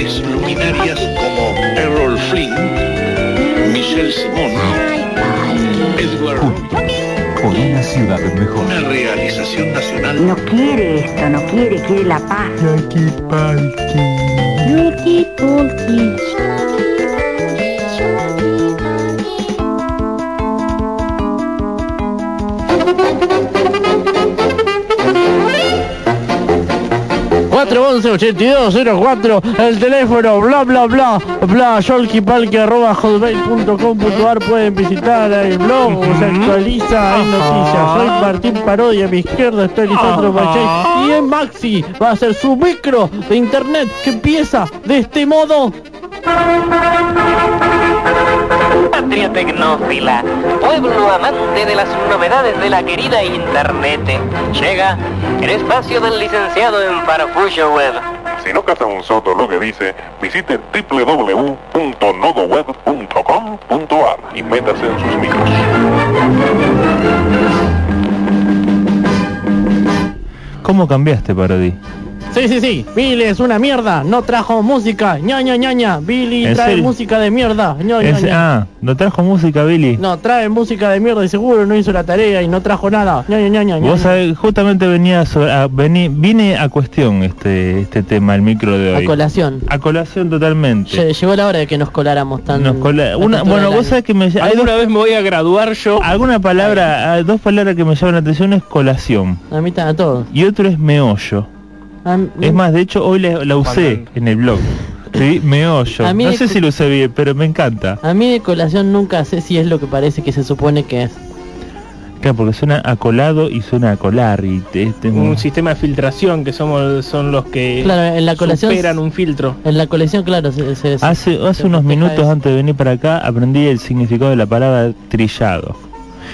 grandes luminarias como Errol Flynn, Michelle Simón, Edward por una ciudad mejor. Una realización nacional. No quiere esto, no quiere, quiere la paz. Yaki palki. Yaki palki. 411 8204 el teléfono, bla, bla, bla, bla, yolkipalque.com.ar pueden visitar el blog, se actualiza, hay noticias. Soy Martín Parodia, a mi izquierda estoy Lisandro Pachay y en Maxi va a ser su micro de internet que empieza de este modo. Patria tecnófila, pueblo amante de las novedades de la querida Internet. Llega el espacio del licenciado en Farfullo Web. Si no capta un soto lo que dice, visite www.nodoweb.com.ar y métase en sus micros. ¿Cómo cambiaste, Parodi? Sí, sí, sí, Billy es una mierda, no trajo música, ñaña ñaña, Billy ¿En trae serio? música de mierda, ñaña Es- ñaña. ah, ¿no trajo música, Billy? No, trae música de mierda y seguro no hizo la tarea y no trajo nada. ñaña ñaña ñaña. Vos sabés, justamente venía a, vení- vine a cuestión este este tema, el micro de A hoy. colación. A colación totalmente. Lle- Llegó la hora de que nos coláramos tan... Nos cola- una, bueno, vos sabés que me, hay dos, Alguna vez me voy a graduar yo. alguna palabra, ah, dos palabras que me llaman la atención es colación A mí ta- a todos. y otro es meollo. A mí- Es más, de hecho hoy la, la usé en el blog. Sí, meollo. A mí No sé si lo usé bien, pero me encanta. A mí de colación nunca sé si es lo que parece que se supone que es. Claro, porque suena a colado y suena a colar y te- te- Un sistema de filtración que somos son los que Claro, en la colación- superan un filtro. En la colección, claro, se, se- se- Hace, unos minutos eso. antes de venir para acá aprendí el significado de la palabra trillado.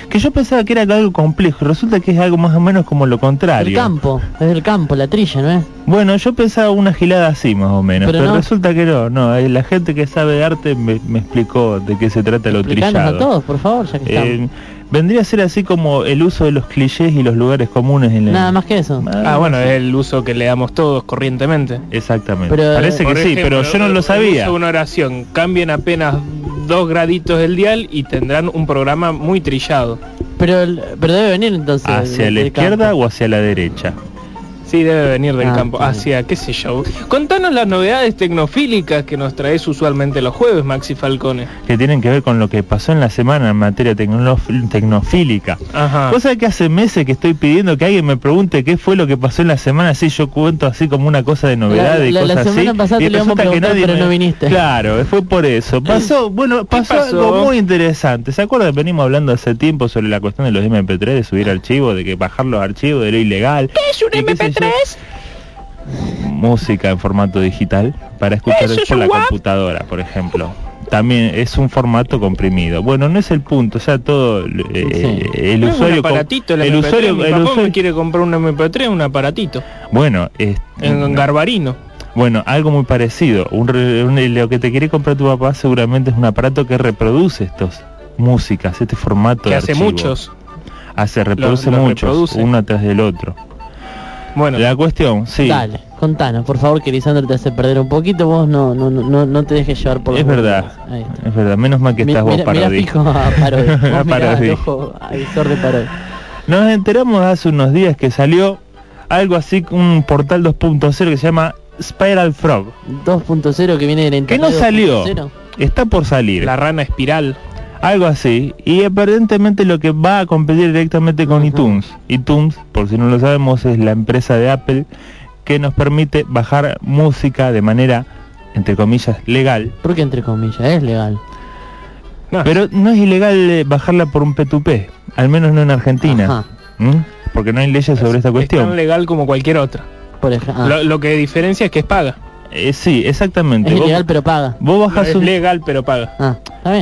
Que yo pensaba que era algo complejo, resulta que es algo más o menos como lo El contrario. campo, es el campo, la trilla, ¿no es? Bueno, yo pensaba una gilada así más o menos, Pero pero, no. resulta que no, no, eh, la gente que sabe de arte me, me explicó de qué se trata lo trillado. a todos, por favor, ya que estamos. Eh, vendría a ser así como el uso de los clichés y los lugares comunes en la... Nada más que eso. Ah, bueno, es el uso que le damos todos corrientemente. Exactamente. Pero- Parece que sí, pero yo no el lo sabía. una oración, cambien apenas dos graditos del dial y tendrán un programa muy trillado. Pero, el- pero debe venir entonces. ¿Hacia la izquierda campo. o hacia la derecha? Sí, debe venir del Ah, campo, hacia, qué sé yo. Contanos las novedades tecnofílicas que nos traes usualmente los jueves, Maxi Falcone. que tienen que ver con lo que pasó en la semana en materia tecno- tecnofílica. Ajá. Cosa que hace meses que estoy pidiendo que alguien me pregunte qué fue lo que pasó en la semana, así yo cuento así como una cosa de novedad La- y la- la cosas semana así. pasada y te lo a que nadie pero me- no viniste. Claro, fue por eso. Pasó, bueno, pasó, pasó? algo muy interesante. ¿Se acuerdan? Venimos hablando hace tiempo sobre la cuestión de los MP3, de subir archivos, de que bajar los archivos, de lo ilegal. ¿Qué es un MP3? Música en formato digital para escuchar por la computadora, por ejemplo. También es un formato comprimido. Bueno, no es el punto, o sea, todo eh, Sí. el No es usuario aparatito el, el MP3. usuario, Mi el papá usuario- me quiere comprar un MP3, un aparatito. bueno, es- En Garbarino. bueno, algo muy parecido. Un, re- un- lo que te quiere comprar tu papá seguramente es un aparato que reproduce estos músicas, este formato Que de hace archivo. muchos. Hace, reproduce muchos, reproduce. uno tras del otro. Bueno, La cuestión, sí, Dale, contanos, por favor, que Lisandro te hace perder un poquito, vos no no no, no, te dejes llevar por es verdad. Ahí es verdad. Menos mal que Mi- estás vos, mira, mira Parodi. fijo a Parodi. Vos A mirá Parodi. al ojo de Parodi. Nos enteramos hace unos días que salió algo así, un portal 2.0 que se llama Spiral Frog. 2.0 que viene del Que no salió, 2.0. está por salir. la rana espiral. Algo así. Y aparentemente lo que va a competir directamente con iTunes. iTunes, por si no lo sabemos, es la empresa de Apple que nos permite bajar música de manera, entre comillas, legal. Porque entre comillas, es legal. No, Pero no es ilegal eh, bajarla por un P2P, al menos no en Argentina. ¿Mm? Porque no hay leyes sobre esta es tan cuestión. legal como cualquier otra. Por ejemplo. Lo, lo que diferencia es que es paga. Eh, sí, exactamente. es Vos- ilegal pero paga. Vos bajás es un, legal pero paga. Ah,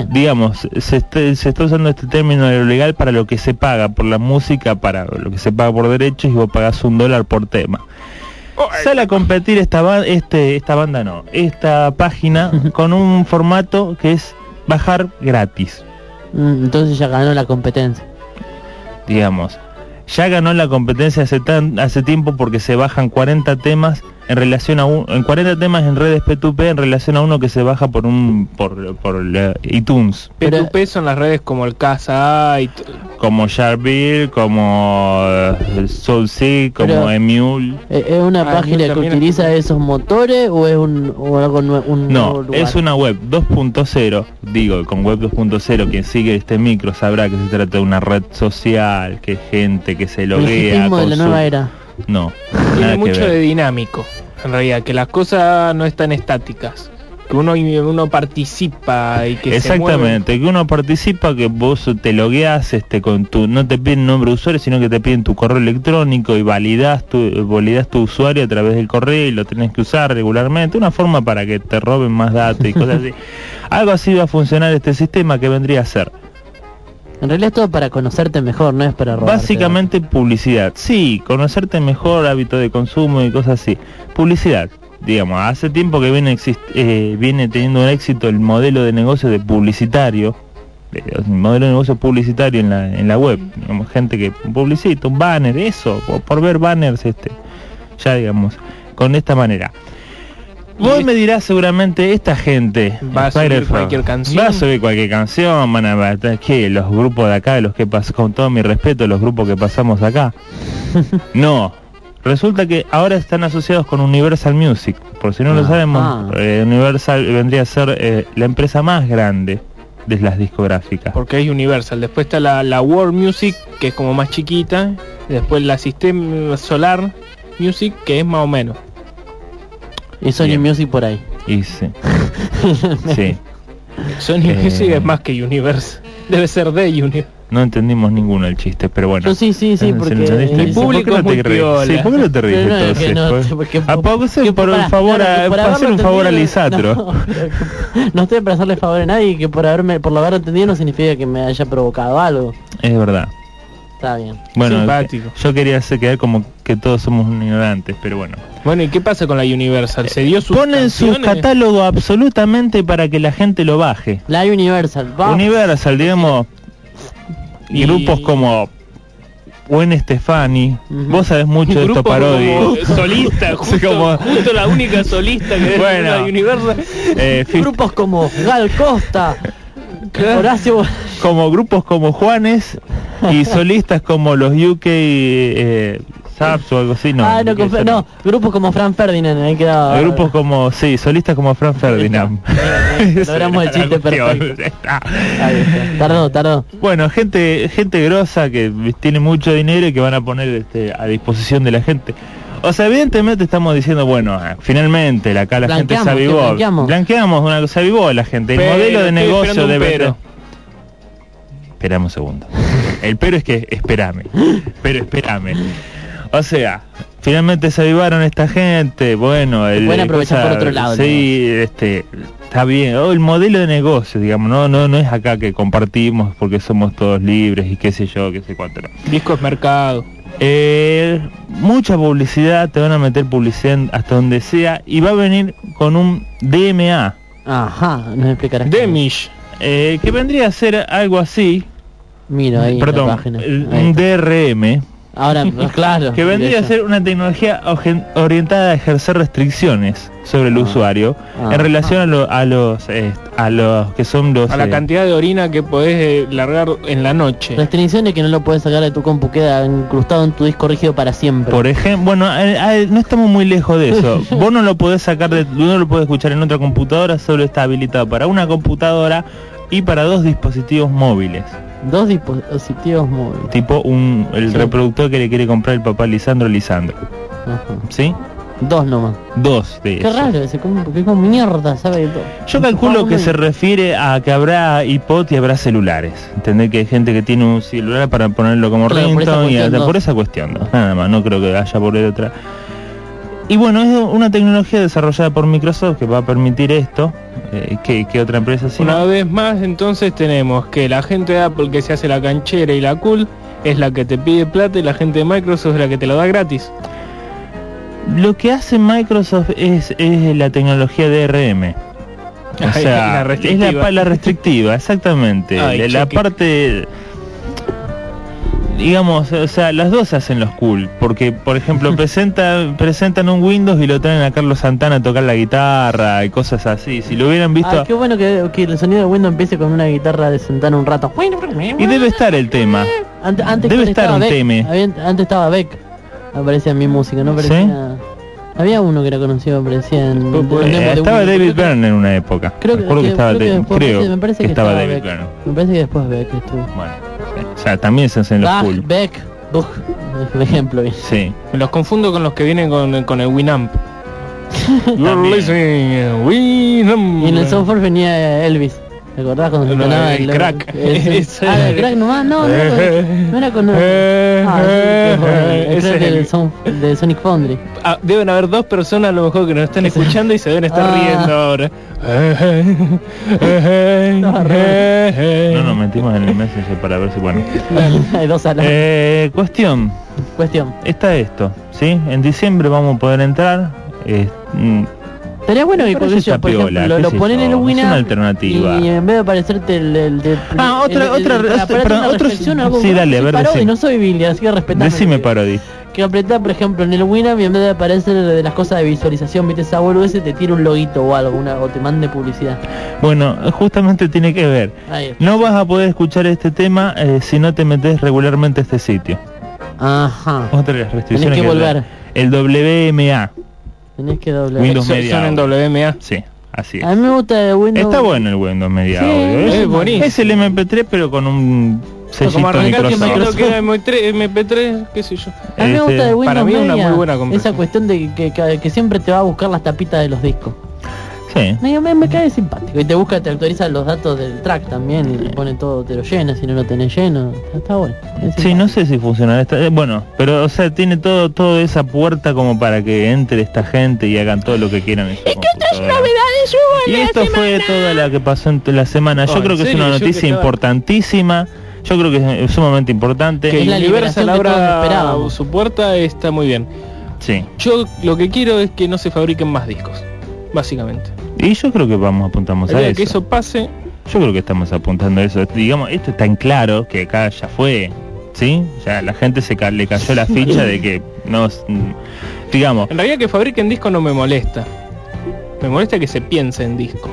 digamos, se está, se está usando este término de lo legal para lo que se paga por la música, para lo que se paga por derechos y vos pagás un dólar por tema. Sale a competir esta, ba- este, esta banda, no, esta página con un formato que es bajar gratis, Mm, Entonces ya ganó la competencia. digamos. Ya ganó la competencia hace, tan, hace tiempo porque se bajan 40 temas en relación a un, en 40 temas en redes P2P en relación a uno que se baja por un por, por la iTunes Pero- P2P son las redes como el Casa y como Sharpville como eh, SoulSeek como Emule ¿Es es una Ah, página que utiliza esos motores o es un o algo un nuevo no lugar? es una web 2.0 digo con web 2.0 quien sigue este micro sabrá que se trata de una red social que gente que se el loguea de con la su- nueva era. No tiene mucho ver. de dinámico, en realidad, que las cosas no están estáticas. Que uno, uno participa y que se Exactamente, que uno participa, que vos te logueas este, con tu, no te piden nombre de usuario, sino que te piden tu correo electrónico y validas tu, validas tu usuario a través del correo y lo tenés que usar regularmente, una forma para que te roben más datos y cosas así. Algo así va a funcionar este sistema que vendría a ser En realidad es todo para conocerte mejor, no es para robar. básicamente publicidad. Sí, conocerte mejor, hábito de consumo y cosas así. Publicidad. Digamos, hace tiempo que viene, eh, viene teniendo un éxito el modelo de negocio de publicitario, el modelo de negocio publicitario en la, en la web. Digamos, gente que publicita un banner, eso, por, por ver banners, este, ya digamos, con esta manera. Vos Y- me dirás seguramente esta gente Va a subir cualquier canción. va a subir cualquier canción van a que los grupos de acá los que pas con todo mi respeto los grupos que pasamos acá no resulta que ahora están asociados con Universal Music por si no lo Ah, sabemos ah. eh, Universal vendría a ser eh, la empresa más grande de las discográficas Porque es Universal. Después está la, la World Music, que es como más chiquita. Después la System Solar Music, que es más o menos. Y Sony Bien. Music por ahí. y sí sí Sony Eh. Music es más que Universal. Debe ser de Universal. no entendimos ninguno el chiste pero bueno Yo sí, sí, sí, ¿Se porque... entendiste? El público ¿Por qué no es te piola. Sí, ¿por qué no te ríes no, que entonces? no, pues? porque- ¿A poco se que por un pará, favor no, no, a, que por para hacer un favor a Lisandro? No, no estoy para hacerle favor a nadie que por haberme por lo haberlo entendido no significa que me haya provocado algo. Es verdad. Está bien. Bueno, Simpático. yo quería hacer quedar como que todos somos ignorantes, pero bueno. Bueno, ¿y qué pasa con la Universal? ¿Se dio sus Ponen su canciones? catálogo absolutamente para que la gente lo baje. La Universal, va. Universal, digamos, y grupos como Gwen Stefani, Ujú. vos sabés mucho de esto Grupo parodia. como solista, justo, como- justo la única solista que Bueno. es la Universal. Eh, Grupos como Gal Costa, Horacio como grupos como Juanes y solistas como los UK eh, Saps o algo así, no. ah, no, no, grupos como Fran Ferdinand, ahí quedaba. Grupos como, sí, solistas como Fran Ferdinand. Logramos el chiste perfecto. Ahí está. Tardó, tardó. Bueno, gente gente grosa que tiene mucho dinero y que van a poner este, a disposición de la gente. O sea, evidentemente estamos diciendo, bueno, ah, finalmente la- acá la gente se Blanqueamos, ¿qué avivó. blanqueamos? Blanqueamos una cosa, se avivó la gente. El Pero, modelo de negocio debe pero. Esperame un segundo. El pero es que espérame. Pero espérame. O sea, finalmente se avivaron esta gente. Bueno, el pueden aprovechar cosa- por otro lado, Sí, este está bien. Oh, el modelo de negocio, digamos, no no no es acá que compartimos porque somos todos libres y qué sé yo, qué sé cuánto. no. Discos Mercado. Eh, mucha publicidad, te van a meter publicidad hasta donde sea y va a venir con un DMA, Ajá, nos explicarás. Demish. eh, que vendría a ser algo así, Mira ahí en perdón, la página. el- Ahí un. DRM, Ahora, pues, claro. que vendría a ser una tecnología orientada a ejercer restricciones sobre el Ah. usuario Ah. en relación a, lo- a los eh, a los que son los A la eh, cantidad de orina que podés eh, largar en la noche. Restricciones que no lo puedes sacar de tu compu, queda incrustado en tu disco rígido para siempre. Por ejemplo, bueno, eh, eh, no estamos muy lejos de eso. Vos no lo podés sacar de, no lo podés escuchar en otra computadora, solo está habilitado para una computadora y para dos dispositivos móviles. Dos dispositivos móviles. Tipo un el Sí. reproductor que le quiere comprar el papá Lisandro Lisandro. Ajá. ¿Sí? Dos nomás. Dos de Qué esos. raro ese, como, porque como mierda, ¿sabe? Yo calculo Uno que se refiere a que habrá iPod y habrá celulares. Entender que hay gente que tiene un celular para ponerlo como Claro, por y hasta por esa cuestión. no, Nada más, no creo que haya por otra. Y bueno, es una tecnología desarrollada por Microsoft que va a permitir esto. eh, que, que otra empresa sí. Una vez más, entonces tenemos que la gente de Apple que se hace la canchera y la cool es la que te pide plata y la gente de Microsoft es la que te lo da gratis. Lo que hace Microsoft es, es la tecnología DRM. O Ay, sea, la es la, pa- la restrictiva, exactamente. Ay, la, parte... digamos, o sea, las dos hacen los cool, porque por ejemplo presenta, presentan un Windows y lo traen a Carlos Santana a tocar la guitarra y cosas así. Si lo hubieran visto Ah, qué bueno que, que el sonido de Windows empiece con una guitarra de Santana un rato. y debe estar el tema. Ante- antes Debe estar un Beck, tema. antes estaba Beck. Aparecía en mi música, no aparecía. Había uno que era conocido, aparecía en. Pues, pues, Eh, de estaba Windows. David Byrne en una época. Creo que, que, que- estaba creo de- después- creo me parece que estaba David Beck. Byrne. Me parece que después Beck estuvo. Bueno, sí. Sea, también se hacen los Bach, cool. Beck, Buch, un ejemplo. Sí. Me los confundo con los que vienen con, con el Winamp. You're También. listening, Winamp. Y en el software venía Elvis. ¿Te acordás cuando No, el crack. ah, el crack nomás, no, no, era con- no era con... Ah, el ese crack del son- de Sonic Foundry. Ah, deben haber dos personas a lo mejor que nos están escuchando y se deben estar riendo ahora. No nos metimos en el Messenger para ver si bueno. Hay dos. Eh, cuestión, Cuestión. está esto, ¿sí? En diciembre vamos a poder entrar. eh, mm, Estaría bueno eso está por piola, lo, sé ponen en el es Winamp una alternativa. y en vez de aparecerte el... el, de- Ah, el- otra- el- otra- el- otra- aparece perdón, otro- sí, dale, a ver, parodi, no soy Billy, así que respetame. decime parody. Que apretar, por ejemplo, en el Winamp y en vez de aparecer de las cosas de visualización, viste esa boludez, te tira un loguito o algo, una, o te mande publicidad. Bueno, justamente tiene que ver. No vas a poder escuchar este tema eh, si no te metes regularmente a este sitio. Ajá. Otra de las restricciones que volver. El WMA. Tenés que doblar. Windows Media son en. WMA. Sí, así es. A mí me gusta de Windows. Está bueno el Windows Media Sí, Audio. es Es, buenísimo. es el MP3 pero con un como arrancar que Microsoft. Microsoft queda MP3, MP3, qué sé yo. A mí me Este, gusta de Windows para mí es una Media, muy buena. Esa cuestión de que, que- que siempre te va a buscar las tapitas de los discos. Sí. Me, me, me cae simpático. Y te busca, te actualiza los datos del track también y te pone todo, te lo llena, si no lo tenés lleno. Está, está bueno. Es Sí, no sé si funcionará. esta- eh, bueno, pero o sea, tiene todo todo esa puerta como para que entre esta gente y hagan todo lo que quieran en esta computadora. Y esto fue toda la que pasó en la semana. Yo Oh, ¿en creo que es una noticia importantísima. Yo creo que es sumamente importante. Que Es la Universal abra su puerta está muy bien. Sí. Yo lo que quiero es que no se fabriquen más discos, básicamente. Y yo creo que vamos apuntamos El a eso. que eso pase, Yo creo que estamos apuntando a eso. Digamos, esto está en claro que acá ya fue, ¿sí? Ya la gente se ca- le cayó la ficha de que no, s- mm, digamos, en realidad que fabriquen disco no me molesta. Me molesta que se piense en disco.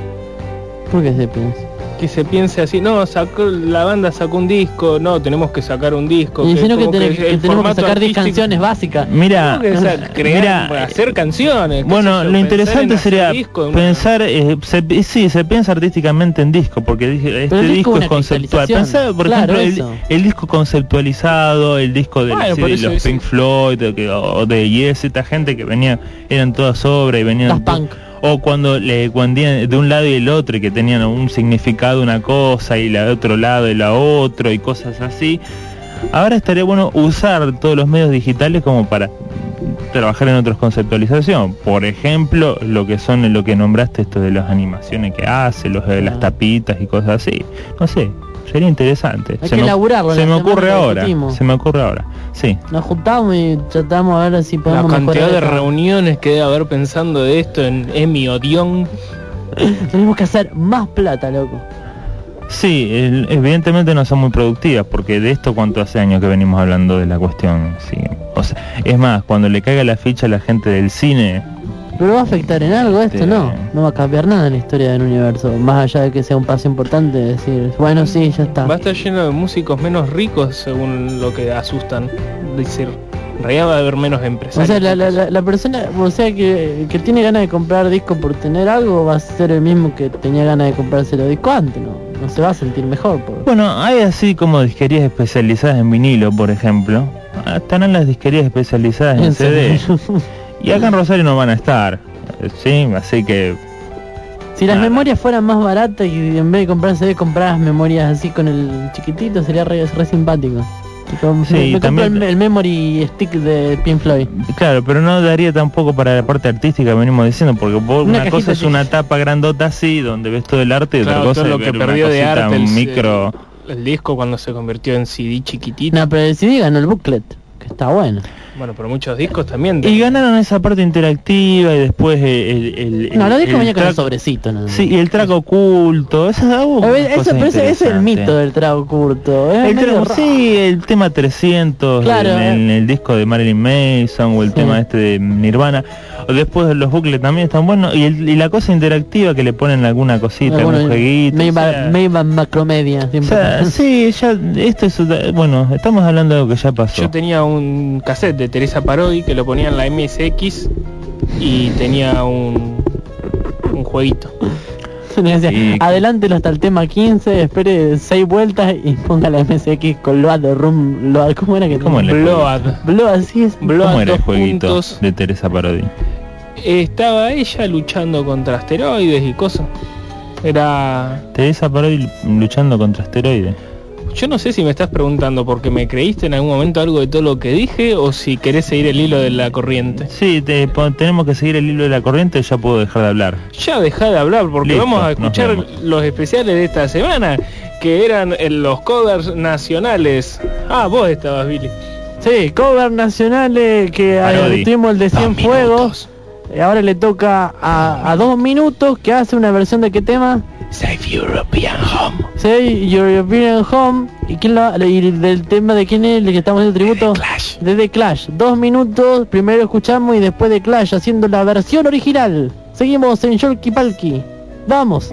¿Por qué se piensa? Que se piense así, no, sacó la banda sacó un disco, no, tenemos que sacar un disco. Y sino que, como tenés- que el tenemos que formato sacar 10 artístico- canciones básicas. mira, que crear, mira, hacer canciones. qué Bueno, lo interesante sería disco, pensar, eh, se, sí, se piensa artísticamente en disco, porque este el disco disco es conceptual. Pensá, por Claro, ejemplo, el, el disco conceptualizado, el disco de, Bueno, eso los Pink Floyd o, que- o de Yes, esta gente que venía, eran todas obras y venían... Punk. O cuando le cuando de un lado y el otro y que tenían un significado una cosa y la de otro lado y la otro y cosas así. Ahora estaría bueno usar todos los medios digitales como para trabajar en otros conceptualización. Por ejemplo, lo que son lo que nombraste esto de las animaciones que hace, los de las tapitas y cosas así. No sé, sería interesante. Hay se que me, elaborarlo, se la me semana ocurre ahora. Se me ocurre ahora. Sí. Nos juntamos y tratamos a ver si La podemos cantidad mejorar de reuniones que debe haber pensando de esto en Emi Odión. Tenemos que hacer más plata, loco. Sí, el- evidentemente no son muy productivas, porque de esto cuánto hace años que venimos hablando de la cuestión. Sí. O sea, es más, cuando le caiga la ficha a la gente del cine, Pero va a afectar en algo esto, no. No va a cambiar nada en la historia del universo. Más allá de que sea un paso importante, decir, bueno, sí, ya está. Va a estar lleno de músicos menos ricos según lo que asustan. Decir, en realidad va a haber menos O empresarios. sea, la, la, la- la persona, o sea, que, que tiene ganas de comprar disco por tener algo, va a ser el mismo que tenía ganas de comprárselo disco antes, ¿no? No se va a sentir mejor. Por... bueno, hay así como disquerías especializadas en vinilo, por ejemplo. Ah, Estarán las disquerías especializadas en, En CD. Y acá en Rosario no van a estar. Eh, Sí, así que Si las memorias fueran más baratas y en vez de comprar CD compras memorias así con el chiquitito, sería re, re simpático. Sí, me, me compro también- el, el memory stick de Pink Floyd. Claro, pero no daría tampoco para la parte artística, venimos diciendo, porque vos- Una una, cosa es una tapa grandota así, donde ves todo el arte, y Claro, otra cosa lo es que perdió de arte un el, micro... el, el disco cuando se convirtió en CD chiquitito. No, pero el CD ganó el booklet, que está bueno. Bueno, pero muchos discos también. Y ganaron esa parte interactiva y después el... el, el No, lo discos con el sobrecito, ¿no? Sí, y el track oculto. Esa, ver, eso, pero ese, ese es el mito del trago curto. Es El sí, el tema 300 Claro, en, eh. en el disco de Marilyn Mason o el Sí. tema este de Nirvana. O después de los bucles también están buenos. Y, el- y la cosa interactiva que le ponen alguna cosita, algún jueguito. o sea, ba- macromedia. o sea, sí, ya, esto es, bueno, estamos hablando de algo que ya pasó. Yo tenía un cassette de Teresa Parodi que lo ponía en la MSX y tenía un, un jueguito. Y- Adelántelo hasta el tema 15, espere 6 vueltas y ponga la MSX con Load Room. Load, ¿Cómo era que ¿Cómo tenía? le- Bload. Bload, sí es. Bload ¿Cómo era el jueguito puntos. de Teresa Parodi? Estaba ella luchando contra asteroides y cosas. Era... Teresa Parodi luchando contra asteroides. Yo no sé si me estás preguntando porque me creíste en algún momento algo de todo lo que dije o si querés seguir el hilo de la corriente. Sí, te- tenemos que seguir el hilo de la corriente y ya puedo dejar de hablar. Ya deja de hablar porque Listo, vamos a escuchar los especiales de esta semana que eran eh, los covers nacionales. Ah, vos estabas, Billy. Sí, cover nacionales que Parodi. tuvimos el de Dos 100 minutos. fuegos. Y ahora le toca a, a dos minutos que hace una versión de qué tema? Save European Home. Say European Home. ¿Y quién lo, y del tema de quién es el que estamos haciendo tributo? Clash. De The Clash. Dos minutos, primero escuchamos y después de Clash haciendo la versión original. Seguimos en Yolki Palki. Vamos.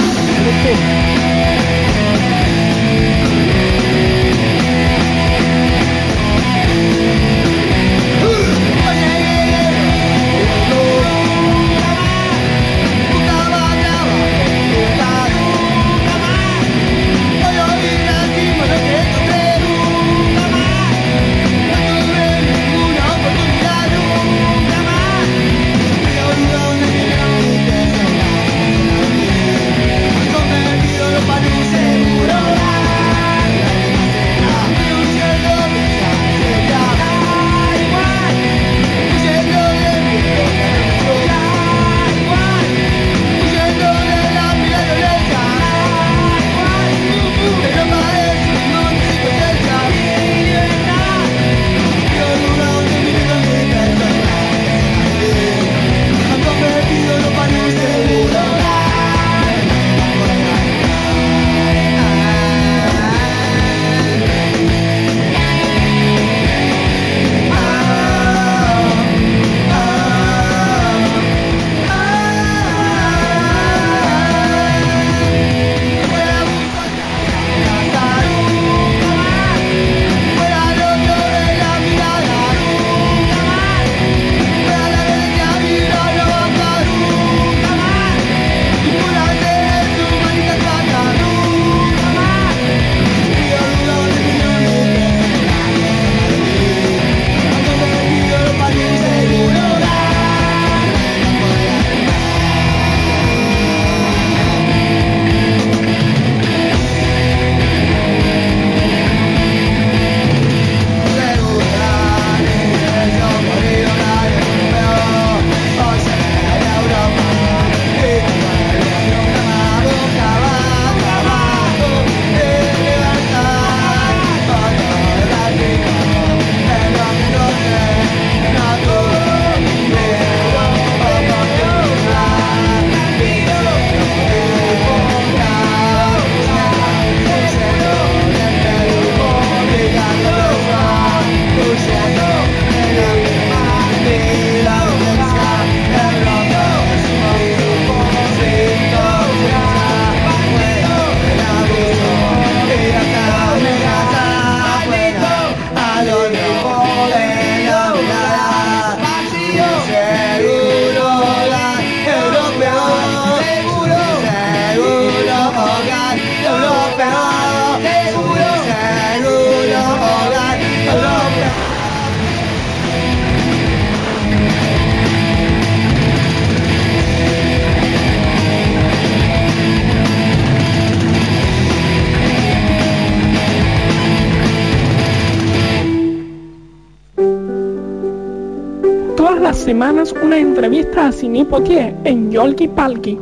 Las semanas una entrevista a Potier en Yolki Palki.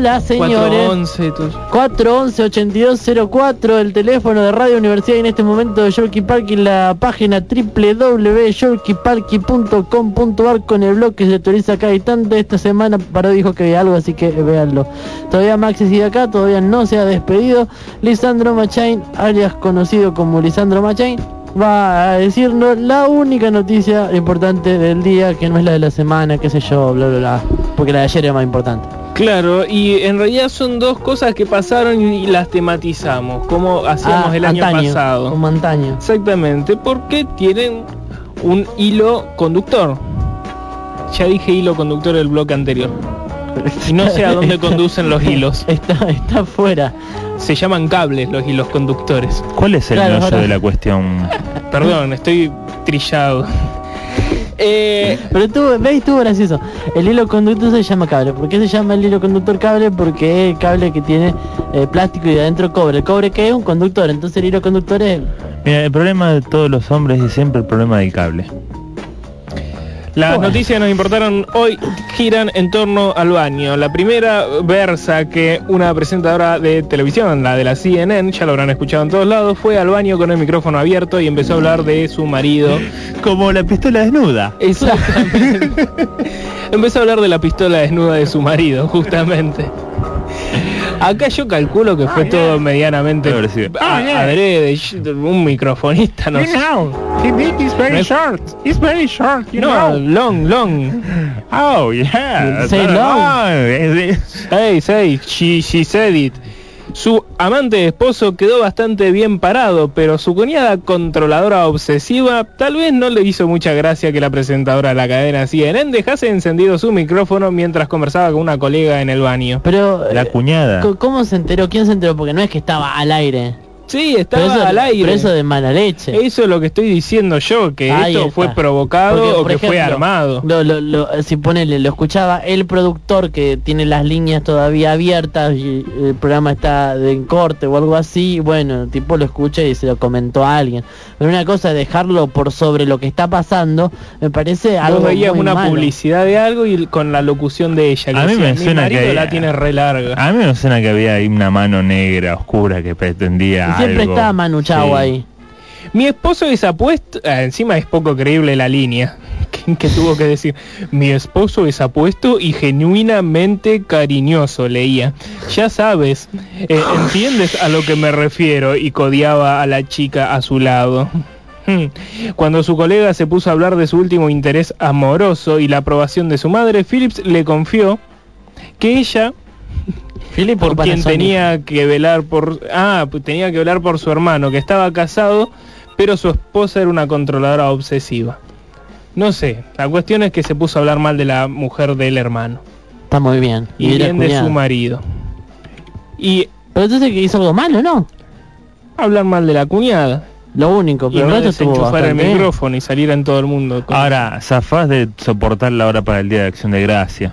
Hola, señores. 411, tus- 411-8204, el teléfono de Radio Universidad y en este momento de Yorkie Parky, la página www.yorkieparky.com.ar con el blog que se actualiza cada instante. Esta semana Paró dijo que había algo, así que véanlo. Todavía Maxi sigue acá, todavía no se ha despedido. Lisandro Machain, alias conocido como Lisandro Machain, va a decirnos la única noticia importante del día, que no es la de la semana, qué sé yo, bla bla bla. Porque la de ayer es más importante. Claro, y en realidad son dos cosas que pasaron y las tematizamos, como hacíamos Ah, el año antaño, pasado. Como antaño. Exactamente, porque tienen un hilo conductor. Ya dije hilo conductor del bloque anterior. Y no sé a dónde conducen los hilos. Está, está fuera. Se llaman cables los hilos conductores. ¿Cuál es el Claro, meollo ahora- de la cuestión? Perdón, estoy trillado. Eh, Pero estuvo, veis, estuvo gracioso. El hilo conductor se llama cable. ¿Por qué se llama el hilo conductor cable? Porque es el cable que tiene eh, plástico y de adentro cobre. El cobre que es un conductor, entonces el hilo conductor es... Mira, el problema de todos los hombres es siempre el problema del cable. Las Bueno. noticias que nos importaron hoy giran en torno al baño. La primera versa que una presentadora de televisión, la de la CNN, ya lo habrán escuchado en todos lados, fue al baño con el micrófono abierto y empezó a hablar de su marido. Como la pistola desnuda. Exactamente. empezó a hablar de la pistola desnuda de su marido, justamente. Acá yo calculo que fue todo medianamente Debe haber sido. a- adrede, un microfonista, no sé. he this No es- short. It's very short, No, long, long. Oh, yeah. Say es- es- Hey, say, she, she said it. Su amante esposo quedó bastante bien parado, pero su cuñada controladora obsesiva tal vez no le hizo mucha gracia que la presentadora de la cadena CNN dejase encendido su micrófono mientras conversaba con una colega en el baño. Pero... La eh, cuñada. ¿Cómo se enteró? ¿Quién se enteró? Porque no es que estaba al aire. Sí, estaba eso, al aire. pero eso de mala leche. Eso es lo que estoy diciendo yo, que Ahí esto está. fue provocado Porque, o que fue armado. Lo, lo- lo- si ponele, lo escuchaba el productor que tiene las líneas todavía abiertas y el programa está de en corte o algo así, bueno, el tipo lo escucha y se lo comentó a alguien. Pero una cosa es dejarlo por sobre lo que está pasando, me parece algo Vos veías muy una malo. publicidad de algo y con la locución de ella. que A mí me "Mi suena que- la tiene re larga. A mí me suena que había ahí una mano negra, oscura, que pretendía siempre algo. está Manu Chao Sí. ahí. Mi esposo es apuesto, ah, encima es poco creíble la línea que, que tuvo que decir. Mi esposo es apuesto y genuinamente cariñoso, leía. Ya sabes, eh, entiendes a lo que me refiero y codiaba a la chica a su lado. Cuando su colega se puso a hablar de su último interés amoroso y la aprobación de su madre, Phillips le confió que ella Philip por quien tenía que velar por ah pues tenía que velar por su hermano que estaba casado pero su esposa era una controladora obsesiva no sé la cuestión es que se puso a hablar mal de la mujer del hermano Está muy bien. y, bien de su marido y Pero entonces que hizo algo malo, ¿no? hablar mal de la cuñada Lo único, y pero no el resto estuvo desenchufar el bien. micrófono y salir en todo el mundo con- Ahora, zafás de soportar la hora para el Día de Acción de Gracia.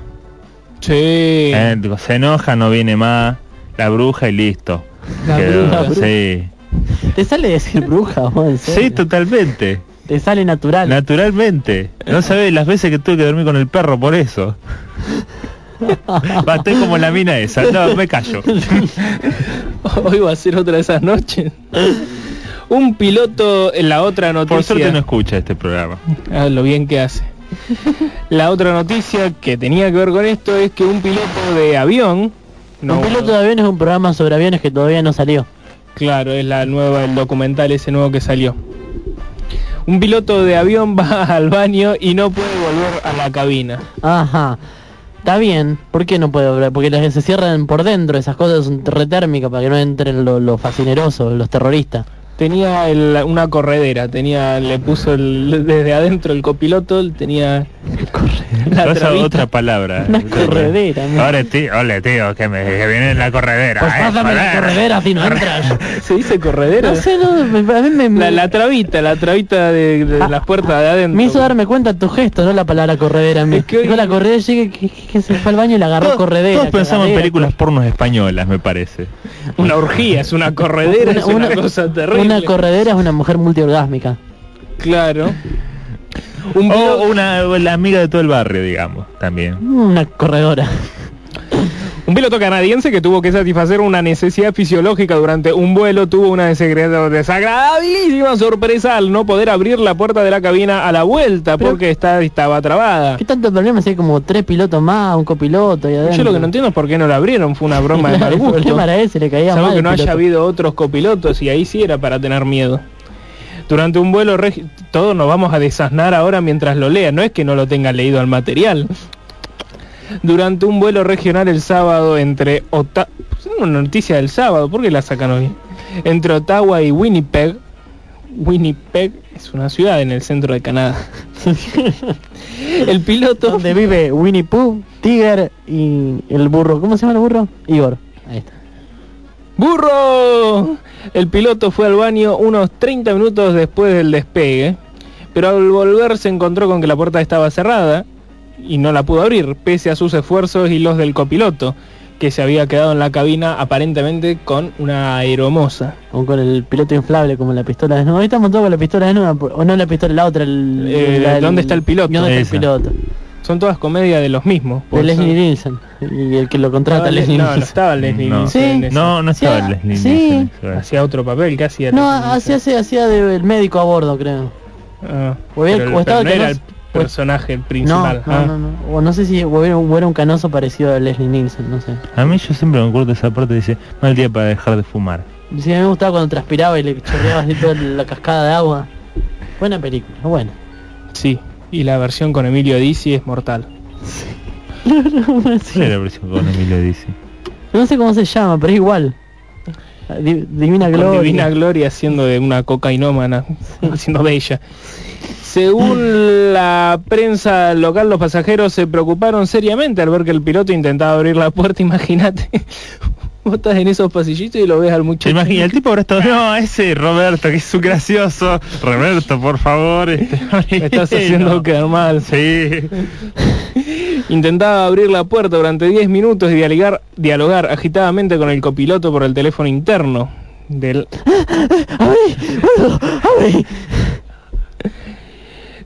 Sí Eh, se enoja, no viene más, la bruja y listo. La Quedó, bruja. Sí. Te sale decir bruja, vos, sí, totalmente. Te sale natural. Naturalmente. No sabés las veces que tuve que dormir con el perro por eso. Va, estoy como la mina esa. No, me callo. hoy va a ser otra de esas noches un piloto en la otra noticia Por suerte no escucha este programa. Ah, lo bien que hace. La otra noticia que tenía que ver con esto es que un piloto de avión, no, un piloto de avión es un programa sobre aviones que todavía no salió. claro, es la nueva, el documental ese nuevo que salió. Un piloto de avión va al baño y no puede volver a la cabina. Ajá. Está bien. ¿Por qué no puede volver? Porque las que se cierran por dentro, esas cosas son retérmicas para que no entren los lo fascinerosos, los terroristas. Tenía el- una corredera, tenía, le puso el- desde adentro el copiloto, tenía la Esa trabita. otra palabra. Una corredera. Ahora tío, hola tío, que me que viene en la corredera. Pues eh, pásame la corredera si no entras. ¿Se dice corredera? No sé, no, me- a mí me, La, la trabita, la trabita de, de Ah, las puertas de adentro. me hizo darme cuenta tu gesto, no la palabra corredera. Me Es que hoy- la corredera, llegué, que, que se fue al baño y la agarró Todos, corredera. todos pensamos en películas pornos españolas, me parece. Una orgía, es una corredera, es una, cosa terrible. Una corredera es una mujer multiorgásmica. Claro. Un O una la amiga de todo el barrio, digamos, también. Una corredora. Piloto canadiense que tuvo que satisfacer una necesidad fisiológica durante un vuelo tuvo una desagra- desagradabilísima sorpresa al no poder abrir la puerta de la cabina a la vuelta Pero- porque está, estaba trabada. ¿Qué tanto problema si hay como tres pilotos más, un copiloto y adentro? Yo lo que no entiendo es por qué no la abrieron, fue una broma de mal El gusto. problema era ese, le caía Salvo mal que no haya habido otros copilotos y ahí sí era para tener miedo. Durante un vuelo, todos nos vamos a desasnar ahora mientras lo lean, no es que no lo tengan leído al material. Durante un vuelo regional el sábado entre Ottawa... una noticia del sábado, ¿por qué la sacan hoy? Entre Ottawa y Winnipeg. Winnipeg es una ciudad en el centro de Canadá. el piloto... Donde vive Winnie Pooh, Tiger y el burro. ¿Cómo se llama el burro? Igor. Ahí está. ¡Burro! El piloto fue al baño unos 30 minutos después del despegue, pero al volver se encontró con que la puerta estaba cerrada y no la pudo abrir, pese a sus esfuerzos y los del copiloto, que se había quedado en la cabina aparentemente con una aeromoza. O con el piloto inflable como la pistola desnuda. Ahí estamos todos con la pistola desnuda. O no la pistola, la otra. El, Eh, la- ¿dónde está el piloto? ¿Dónde está el piloto? Son todas comedias de los mismos. De por Leslie Nielsen. Y el que lo contrata, No, Leslie no, no Nielsen. estaba Leslie No. Nielsen Sí. No, no estaba Sí, Leslie sí. Nielsen Hacía otro papel, ¿qué hacía? No, Leslie hacía, Nielsen? hacía, hacía del médico a bordo, creo. Ah, o había- pero el- o estaba pero no era el personaje principal. no, ah. no, no. O no sé si o era, o era un canoso parecido a Leslie Nielsen, no sé. A mí yo siempre me acuerdo de esa parte dice, mal día para dejar de fumar. Sí, a mí me gustaba cuando transpiraba y le chorreaba así toda la cascada de agua. Buena película, buena. Sí, y la versión con Emilio Dizzi es mortal. ¿Cuál era la versión con Emilio Dizzi? No sé cómo se llama, pero es igual. Di- Divina Gloria. Divina Gloria haciendo de una cocainómana, haciendo de ella. Según la prensa local, los pasajeros se preocuparon seriamente al ver que el piloto intentaba abrir la puerta. Imagínate, vos estás en esos pasillitos y lo ves al ¿Te muchacho. imaginas? El tipo habrá estado, no, ese Roberto, que es su gracioso. Roberto, por favor. Este, Me estás haciendo no. quedar mal. Sí. Intentaba abrir la puerta durante 10 minutos y dialogar, dialogar agitadamente con el copiloto por el teléfono interno del ¡Abrí! ¡Boludo!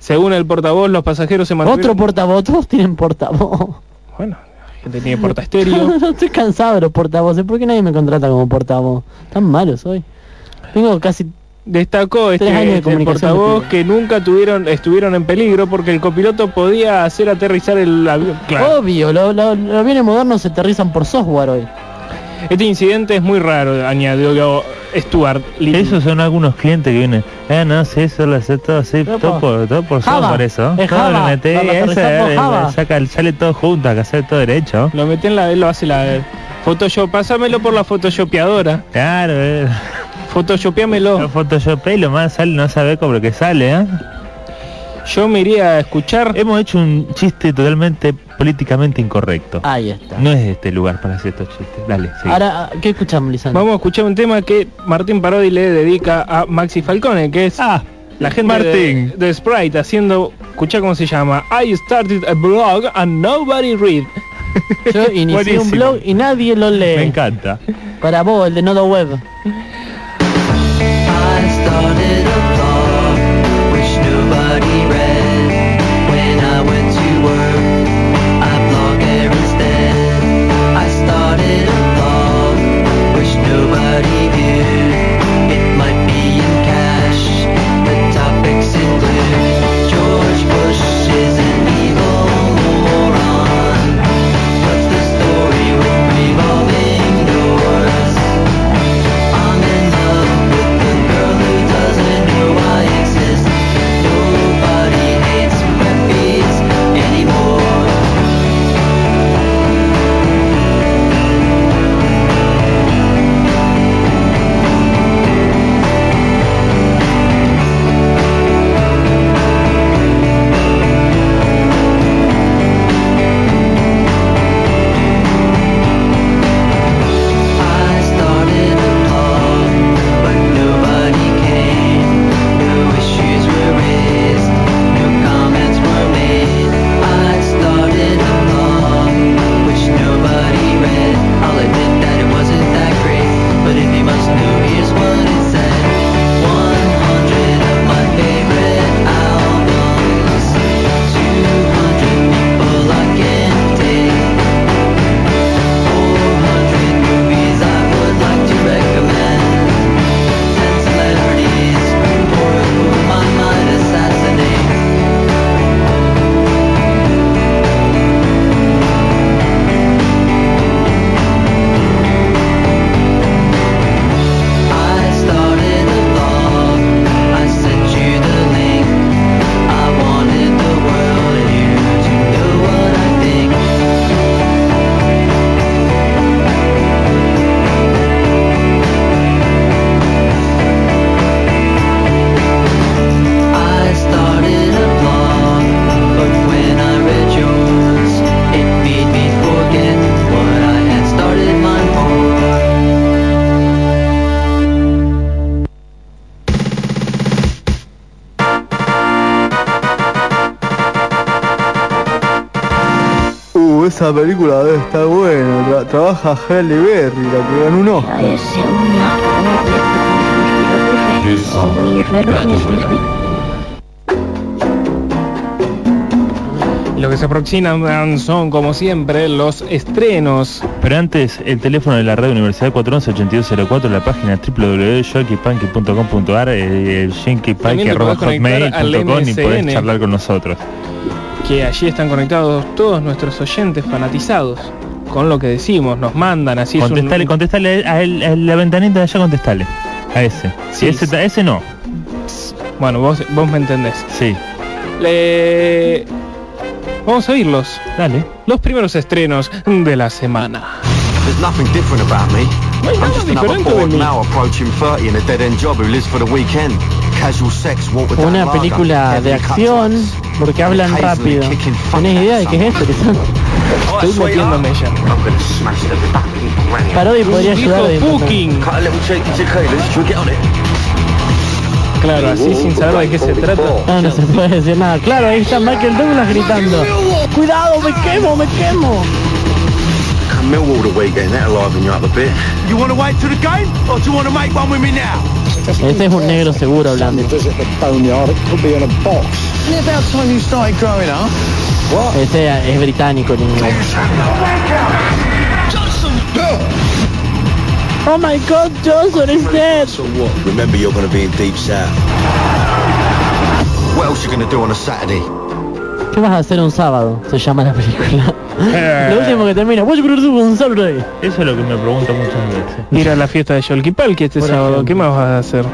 Según el portavoz, los pasajeros se mantuvieron... Otro portavoz, todos tienen portavoz. Bueno, gente tiene porta estéreo. no estoy cansado de los portavoces, ¿por qué nadie me contrata como portavoz? Tan malo soy. Tengo casi Destacó este, de este portavoz que nunca tuvieron estuvieron en peligro porque el copiloto podía hacer aterrizar el avión. Claro. obvio, lo- lo- los aviones modernos se aterrizan por software hoy. Este incidente es muy raro, añadió Stuart. Little. Esos son algunos clientes que vienen. Eh, no, sí, eso lo hace todo así, Pero todo por- todo por Java, eso. es Todo Java, lo meté, ese, eh, Java. saca, sale todo junto, a que hacer todo derecho. Lo mete en la él lo hace la Photoshop, pásamelo por la photoshopeadora. Claro, eh. Photoshopeamelo. Lo photoshopé y lo más sale, no sabe cómo lo que sale, ¿eh? Yo me iría a escuchar Hemos hecho un chiste totalmente políticamente incorrecto. Ahí está. No es este lugar para hacer estos chistes. Dale, sí. Ahora, ¿qué escuchamos, Lisandro? Vamos a escuchar un tema que Martín Parodi le dedica a Maxi Falcone, que es Ah, la gente Martín. De, de Sprite haciendo, escucha cómo se llama. I started a blog and nobody read. Yo inicié un blog y nadie lo lee. me encanta. Para vos, el de Nodo Web. I esa película debe estar buena. Tra- trabaja Halle Berry, la que ganó un Oscar. Lo que se aproximan son, como siempre, los estrenos. Pero antes, el teléfono de la red Universidad 411-8204, la página www.joaquipanqui.com.ar, eh, el al shinkypanqui.hotmail.com y podés charlar con nosotros. Que allí están conectados todos nuestros oyentes fanatizados con lo que decimos, nos mandan así es un- Contestale, contestale a, él, a la ventanita de allá, contestale. A ese. Sí. ese, a ese no. Bueno, vos, vos me entendés. Sí. Le... Vamos a oírlos. Dale. Los primeros estrenos de la semana. There's nothing different about me. I'm just another diferente de bored mí. now approaching 30 in a dead-end job who lives for the weekend. Una película de acción porque hablan rápido. ¿Tenés idea de qué es esto? son? Estoy metiéndome ya. Parodi podría ayudar de. Claro, así sin saber de qué se trata. No, no se puede decir nada. Claro, ahí está Michael Douglas gritando. ¡Cuidado, me quemo, me quemo! Millwall the way getting that liven you up a bit. You want to wait till the game, or do you want to make one with me now? Ese es un negro seguro hablando. About time you started growing up. Ese es británico en inglés. Oh my god, Johnson is dead! So what? Remember, you're going to be in deep south. What else you going to do on a Saturday? ¿Qué vas a hacer un sábado? Se llama la película. Lo último que termina. Eso es lo que me pregunto muchas veces. Ir a la fiesta de Yolkipalki este Por sábado. ejemplo. ¿Qué más vas a hacer?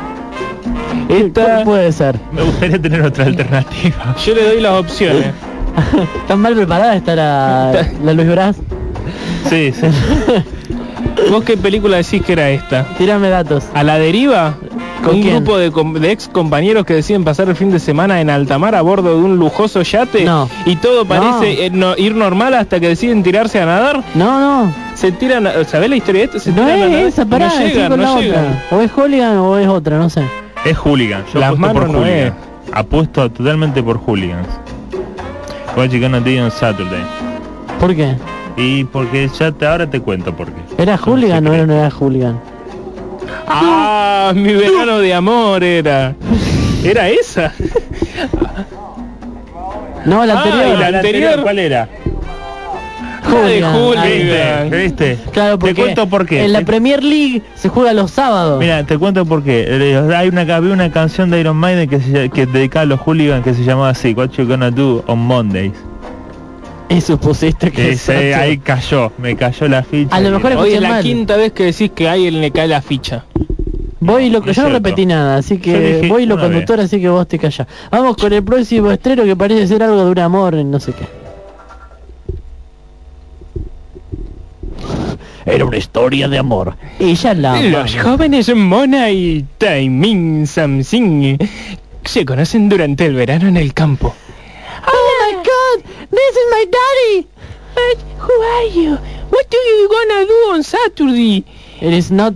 ¿Cuál Esta... puede ser? Me gustaría tener otra alternativa. Yo le doy las opciones. ¿Tan mal preparada está la, la Luis Brás? Sí, sí. ¿Vos qué película decís que era esta? Tírame datos. ¿A la deriva? ¿Con un quién? grupo de, ex compañeros que deciden pasar el fin de semana en alta mar a bordo de un lujoso yate No. y todo parece eh, no- ir normal hasta que deciden tirarse a nadar. No, no. Se tiran, a- ¿sabés la historia de esto? Se No tiran a nadar es esa, y pará, no llegan, con no la llegan. otra. O es Hooligan o es otra, no sé. Es hooligan. Yo Las apuesto por no hooligan. es. Apuesto totalmente por hooligans. You gonna do on Saturday? ¿Por qué? Y porque ya te, ahora te cuento por qué. ¿Era Hooligan o era, no era Hooligan? Ah, mi verano de amor era. Era esa. No, la Ah, anterior. y la anterior. ¿Cuál era? La de. Ahí está. Hooligan. ¿Viste? Claro, porque Te cuento por qué. en la Premier League se juega los sábados. Mira, te cuento por qué. Eh, Hay una, había una canción de Iron Maiden que, se, que dedicaba a los hooligans que se llamaba así, What you gonna do on Mondays. Eso pusiste que Ese, es ahí cayó, me cayó la ficha. A lo mejor Hoy es la mal. quinta vez que decís que a alguien le cae la ficha. Voy y lo, yo no repetí nada, así que voy y lo conductor, así que vos te callás. Vamos con el próximo estreno que parece ser algo de un amor en no sé qué. Era una historia de amor. Ella la Los amaba. jóvenes Mona y Taimin Samsing se conocen durante el verano en el campo. This is my daddy. But who are you? What do you gonna do on Saturday? It is not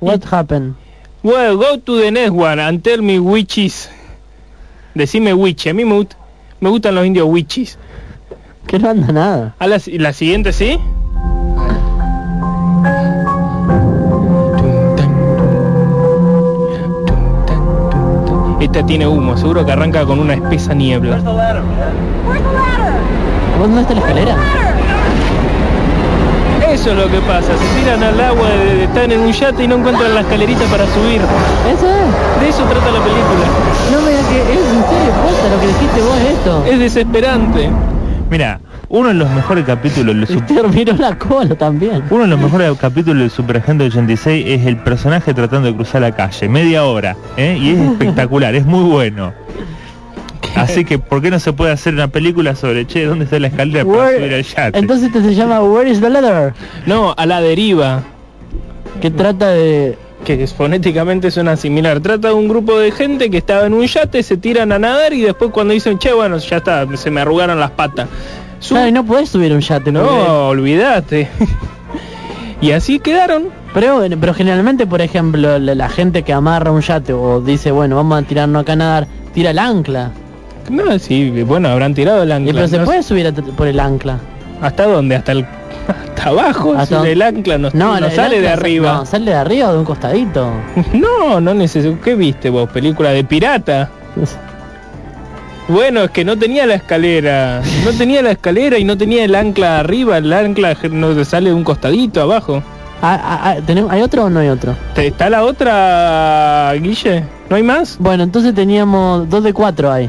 what happened. Well, go to the next one and tell me which is. Decime which. A mí me, me gustan los indios witches. Que no anda nada. ¿A la, si- la siguiente sí? Esta tiene humo, seguro que arranca con una espesa niebla. ¿Dónde está la escalera? Eso es lo que pasa, se tiran al agua, de- de- están en un yate y no encuentran la escalerita para subir. Eso es. De eso trata la película. No me digas que es en serio, posta lo que dijiste vos esto. Es desesperante. Mira, uno de los mejores capítulos de Super- Te miró la cola también. uno de los mejores capítulos de Super Agente 86 es el personaje tratando de cruzar la calle, media hora, ¿eh? y es espectacular, es muy bueno. Así que, ¿por qué no se puede hacer una película sobre, che, ¿dónde está la escalera para subir al yate? Entonces este se llama Where is the leather? No, a la deriva. Que trata de... que fonéticamente suena similar. Trata de un grupo de gente que estaba en un yate, se tiran a nadar y después cuando dicen, che, bueno, ya está, se me arrugaron las patas. Claro, y no podés subir un yate. porque- no, olvídate. y así quedaron. Pero, pero generalmente, por ejemplo, la, la gente que amarra un yate o dice, bueno, vamos a tirarnos acá a nadar, tira el ancla. No, sí, bueno, habrán tirado el Y ancla. pero se no puede subir por el ancla. ¿Hasta dónde? ¿Hasta el hasta abajo? Hasta Si el ancla no, no el sale de arriba. No, sale de arriba de un costadito. No, no necesito. ¿Qué viste vos? ¿Película de pirata? Bueno, es que no tenía la escalera. No tenía la escalera y no tenía el ancla arriba. El ancla no sale de un costadito abajo. Ah, ah, ah, ¿tenemos- ¿Hay otro o no hay otro? ¿Te- ¿Está la otra, Guille? ¿No hay más? Bueno, entonces teníamos dos de cuatro ahí.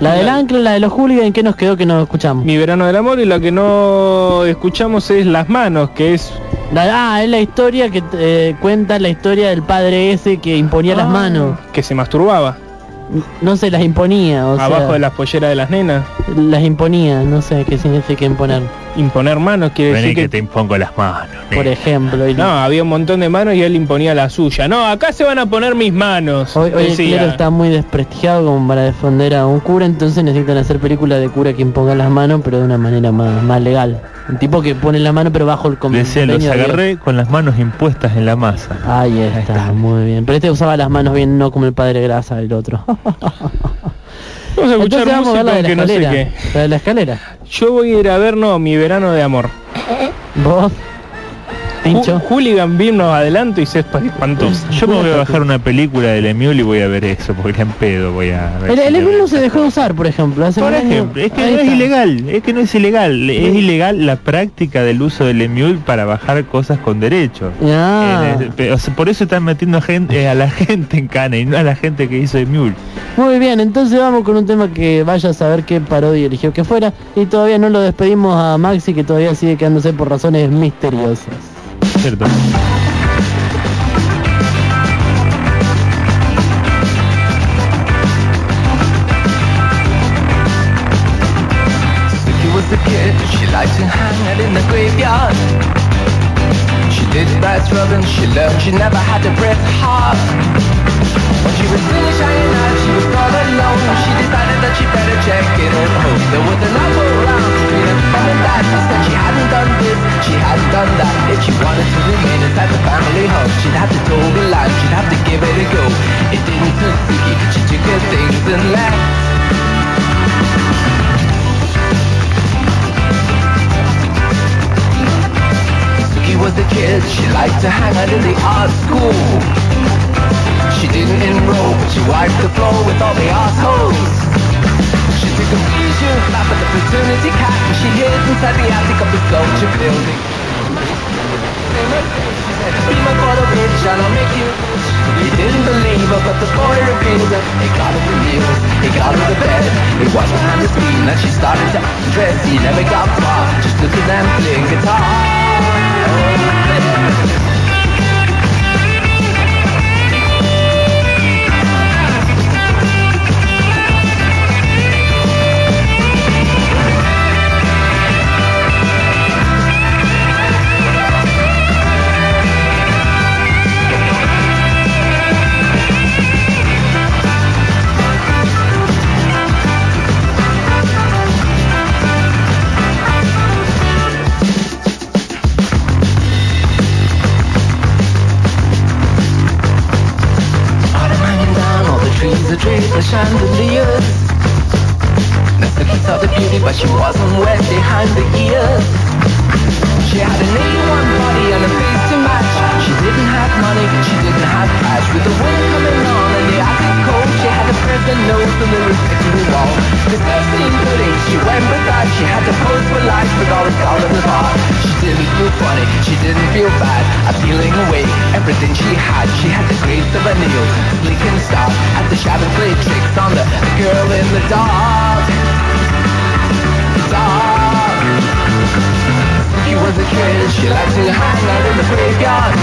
La del ancla, la de los hooligans, ¿qué nos quedó que no escuchamos? Mi verano del amor y la que no escuchamos es Las manos, que es... La, ah, es la historia que eh, cuenta la historia del padre ese que imponía las manos. Que se masturbaba. No se las imponía, o abajo sea, de las polleras de las nenas. las imponía, no sé qué significa imponer. Imponer manos quiere Vení decir que que... te impongo las manos. Por ejemplo, y- No, había un montón de manos y él imponía la suya. No, acá se van a poner mis manos. Hoy, hoy el clero está muy desprestigiado como para defender a un cura, entonces necesitan hacer películas de cura que imponga las manos, pero de una manera más, más legal. Un tipo que pone la mano pero bajo el Decía, los convenio de- agarré con las manos impuestas en la masa. Ahí está, muy bien. Pero este usaba las manos bien, no como el padre Grasa, el otro. Vamos a escuchar Entonces vamos a la de música la aunque no sé qué. La de la escalera. Yo voy a ir a ver, no, mi verano de amor. ¿Vos? Tincho. Hooligan vino adelanto y se espa- espantoso. Yo me voy a bajar una película del Emule y voy a ver eso, porque en pedo voy a ver. El, si el veo. no se dejó de usar, por ejemplo. Hace Por año- ejemplo, es que Ahí no es ilegal, es que no es ilegal, es ilegal la práctica del uso del Emule para bajar cosas con derechos. Ah. El- o sea, por eso están metiendo gente, eh, a la gente en cana y no a la gente que hizo Emule. Muy bien, entonces vamos con un tema que vaya a saber qué parodia eligió que fuera. Y todavía no lo despedimos a Maxi, que todavía sigue quedándose por razones misteriosas. Cierto. She was a kid, she liked to hang out in the graveyard. She did brass rubbing, she learned she never had to breath hard. She wanted to remain inside the family home, she'd have to toe the line, she'd have to give it a go. It didn't Vicky, she took her things and left. Suki was a kid, she liked to hang out in the art school. She didn't enroll, but she wiped the floor with all the assholes. She took a seizure, laughed at the fraternity cat, and she hid inside the attic of the sculpture building. Be my photo bitch, and I'll make you rich." He didn't believe her, but the boy repeated it. He got her the meals, he got her the bed. He was behind the screen, and she started to undress. He never got far, just looking and playing guitar. Trees with chandeliers. Mississippi saw the beauty, but she wasn't wet behind the ears. She had an A1 body and a face to match. She didn't have money, she didn't have cash. With the wind coming on and the attic had a present note from the reflecting wall. The thirteen pudding, she went with that. She had to pose for life with all the gold in the bar. She didn't feel funny, she didn't feel bad. Appealing away everything she had. She had the grace of a Neil, blinking star. At the shadow play tricks on the, the girl in the dark. Dark. Vicky was a kid, she liked to hang out in the graveyard.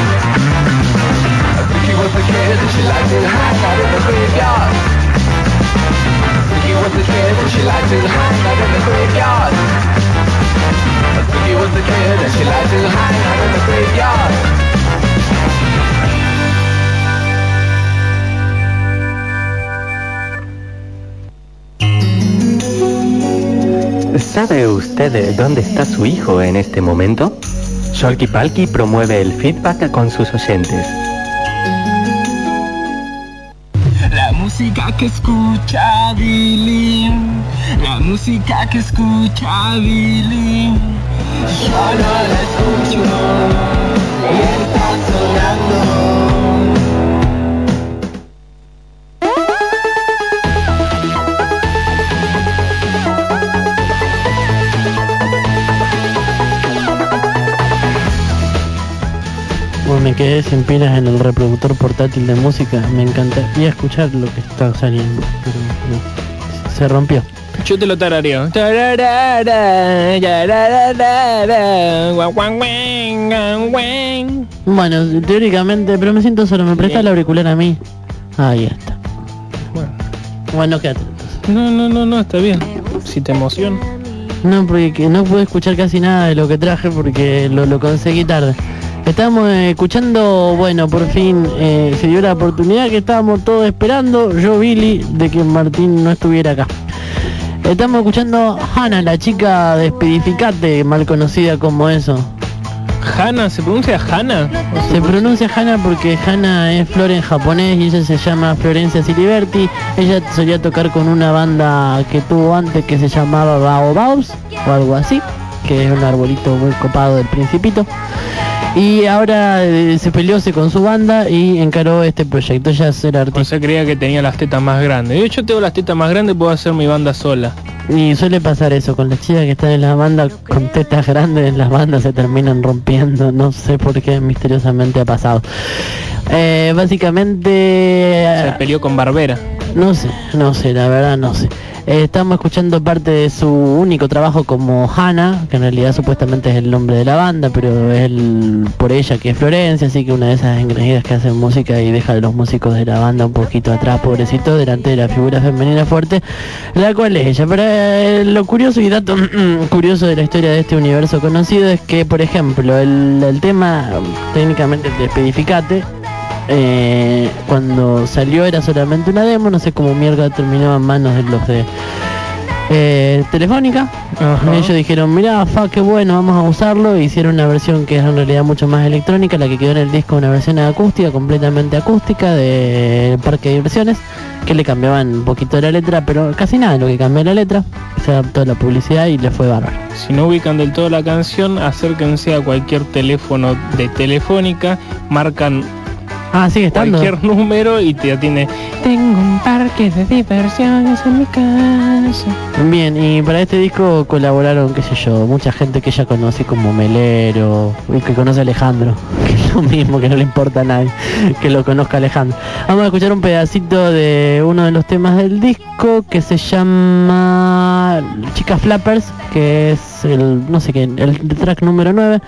Vicky was a kid, she liked to hang out in the graveyard. ¿Sabe usted dónde está su hijo en este momento? Sholky Palky promueve el feedback con sus oyentes. Música que escucha Billy, la música que escucha Billy, Yo no la escucho. Y está sonando. Me quedé sin pilas en el reproductor portátil de música. Me encantaría escuchar lo que está saliendo, pero no, se rompió. Yo te lo tarareo. Bueno, teóricamente, pero me siento solo. ¿Me presta el auricular a mí? Ahí está. Bueno. Bueno, quédate. No, no, no, no, está bien. Si te emociona. No, porque que no pude escuchar casi nada de lo que traje porque lo, lo conseguí tarde. Estamos eh, escuchando, bueno, por fin eh, se dio la oportunidad que estábamos todos esperando, yo Billy, de que Martín no estuviera acá. Estamos escuchando Hannah, la chica de Espedificate, mal conocida como eso. Hana, ¿se pronuncia Hana? Se pronuncia Hannah porque Hannah es flor en japonés y ella se llama Florencia Siliberti. Ella solía tocar con una banda que tuvo antes que se llamaba Baobabs o algo así, que es un arbolito muy copado del principito. Y ahora eh, se peleóse con su banda y encaró este proyecto. Ella es ser artista. O sea, creía que tenía las tetas más grandes. Yo, yo tengo las tetas más grandes, puedo hacer mi banda sola. Y suele pasar eso, con las chicas que están en la banda con tetas grandes, las bandas se terminan rompiendo, no sé por qué misteriosamente ha pasado. Eh, básicamente... Se peleó con Barbera. No sé, no sé, la verdad no sé. Eh, estamos escuchando parte de su único trabajo como Hannah, que en realidad supuestamente es el nombre de la banda, pero es por ella que es Florencia, así que una de esas engreídas que hacen música y deja a los músicos de la banda un poquito atrás, pobrecito, delante de la figura femenina fuerte, la cual es ella. Pero eh, lo curioso y dato curioso de la historia de este universo conocido es que, por ejemplo, el, el tema técnicamente de Espedificate, eh, cuando salió era solamente una demo, no sé cómo mierda terminó en manos de los de eh, Telefónica. Ellos dijeron, mira, fa, qué bueno, vamos a usarlo. E hicieron una versión que es en realidad mucho más electrónica, la que quedó en el disco, una versión acústica, completamente acústica de Parque de Diversiones, que le cambiaban un poquito la letra, pero casi nada, lo que cambió la letra, se adaptó a la publicidad y le fue bárbaro. Si no ubican del todo la canción, acérquense a cualquier teléfono de Telefónica, marcan Ah, sigue estando. cualquier número y te atiende. Tengo un parque de diversiones en mi casa. Bien, y para este disco colaboraron, qué sé yo, mucha gente que ella conoce como Melero, y que conoce a Alejandro, que es lo mismo, que no le importa a nadie que lo conozca Alejandro. Vamos a escuchar un pedacito de uno de los temas del disco que se llama Chicas Flappers, que es el, no sé qué, el track número 9,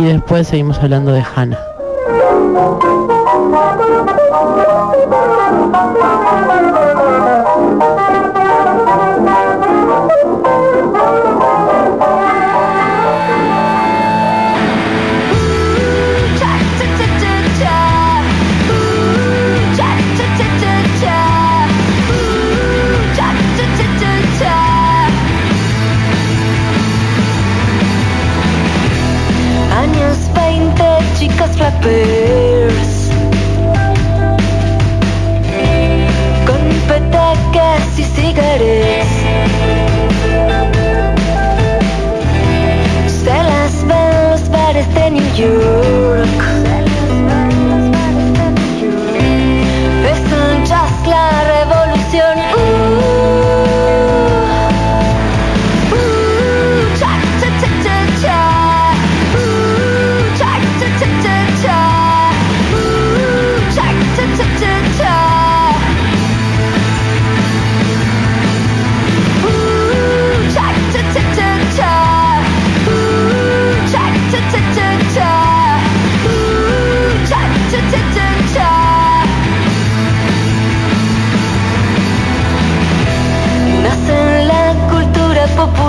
y después seguimos hablando de Hannah. Años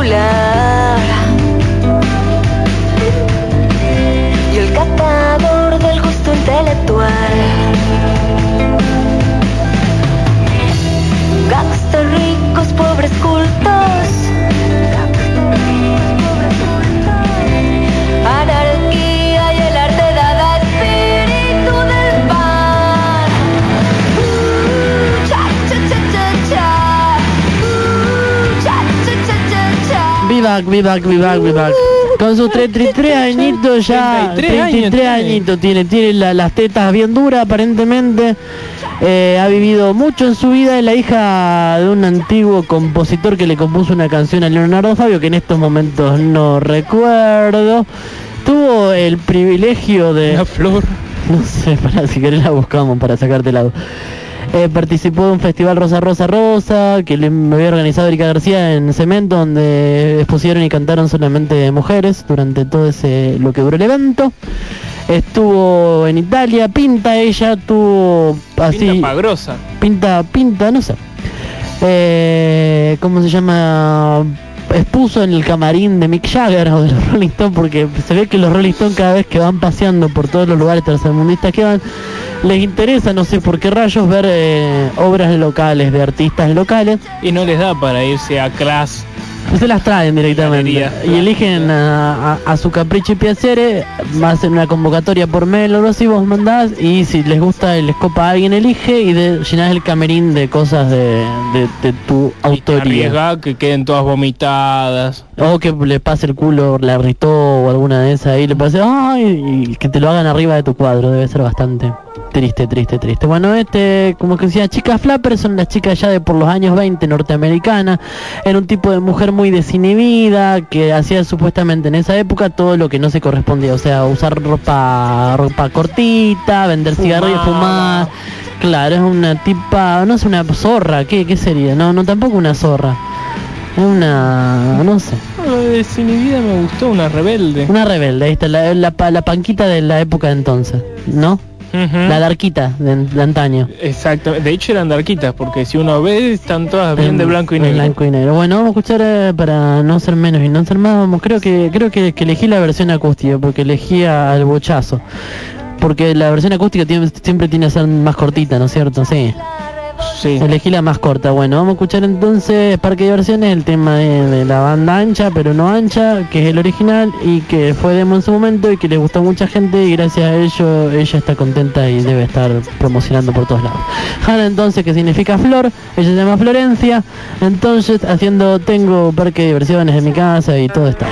cultura back, be back, be back, be back. Con sus 33 añitos ya, 33 años 33 tiene. añitos tiene, tiene la- las tetas bien duras aparentemente. Eh, ha vivido mucho en su vida, es la hija de un antiguo compositor que le compuso una canción a Leonardo Fabio, que en estos momentos no recuerdo. Tuvo el privilegio de... La flor. No sé, para si querés la buscamos para sacarte lado. Eh, participó de un festival Rosa Rosa Rosa que le me había organizado Erika García en Cemento donde expusieron y cantaron solamente mujeres durante todo ese lo que duró el evento. Estuvo en Italia, pinta ella, tuvo así Pinta pagrosa. pinta, pinta, no sé. Eh, ¿Cómo se llama? Expuso en el camarín de Mick Jagger o de los Rolling Stones, porque se ve que los Rolling Stones cada vez que van paseando por todos los lugares tercermundistas que van, les interesa, no sé por qué rayos, ver eh, obras locales, de artistas locales. Y no les da para irse a clase. Se las traen directamente y eligen a, a- a su capricho y piacere, hacen una convocatoria por mail o algo así, vos mandás y si les gusta y les copa a alguien elige y de, llenás el camerín de cosas de, de- de tu autoría. Que queden todas vomitadas. O que le pase el culo, la irritó o alguna de esas ahí, le pase, ay, y que te lo hagan arriba de tu cuadro, debe ser bastante triste, triste, triste. Bueno, este, como que decía, chicas flapper son las chicas ya de por los años 20 norteamericana, era un tipo de mujer muy desinhibida, que hacía supuestamente en esa época todo lo que no se correspondía, o sea, usar ropa, ropa cortita, vender cigarrillos, fumar. Claro, es una tipa, no es una zorra, ¿qué, qué sería? No, no, tampoco una zorra. Es una, no sé. Lo de desinhibida me gustó, una rebelde. Una rebelde, ahí está, la, la panquita de la época de entonces, ¿no? La darquita de, de antaño. Exacto, de hecho eran darquitas, porque si uno ve, están todas bien En- de blanco y negro. blanco y negro. Bueno, vamos a escuchar eh, para no ser menos y no ser más, vamos, creo que creo que, que elegí la versión acústica porque elegí al bochazo. Porque la versión acústica tiene- siempre tiene que ser más cortita, ¿no es cierto? Sí. Sí. Elegí la más corta. Bueno, vamos a escuchar entonces Parque de Diversiones, el tema de, la banda ancha, pero no ancha, que es el original y que fue demo en su momento y que le gustó a mucha gente y gracias a ello ella está contenta y debe estar promocionando por todos lados. Hanna entonces, que significa flor, ella se llama Florencia, entonces haciendo tengo parque de diversiones en mi casa y todo está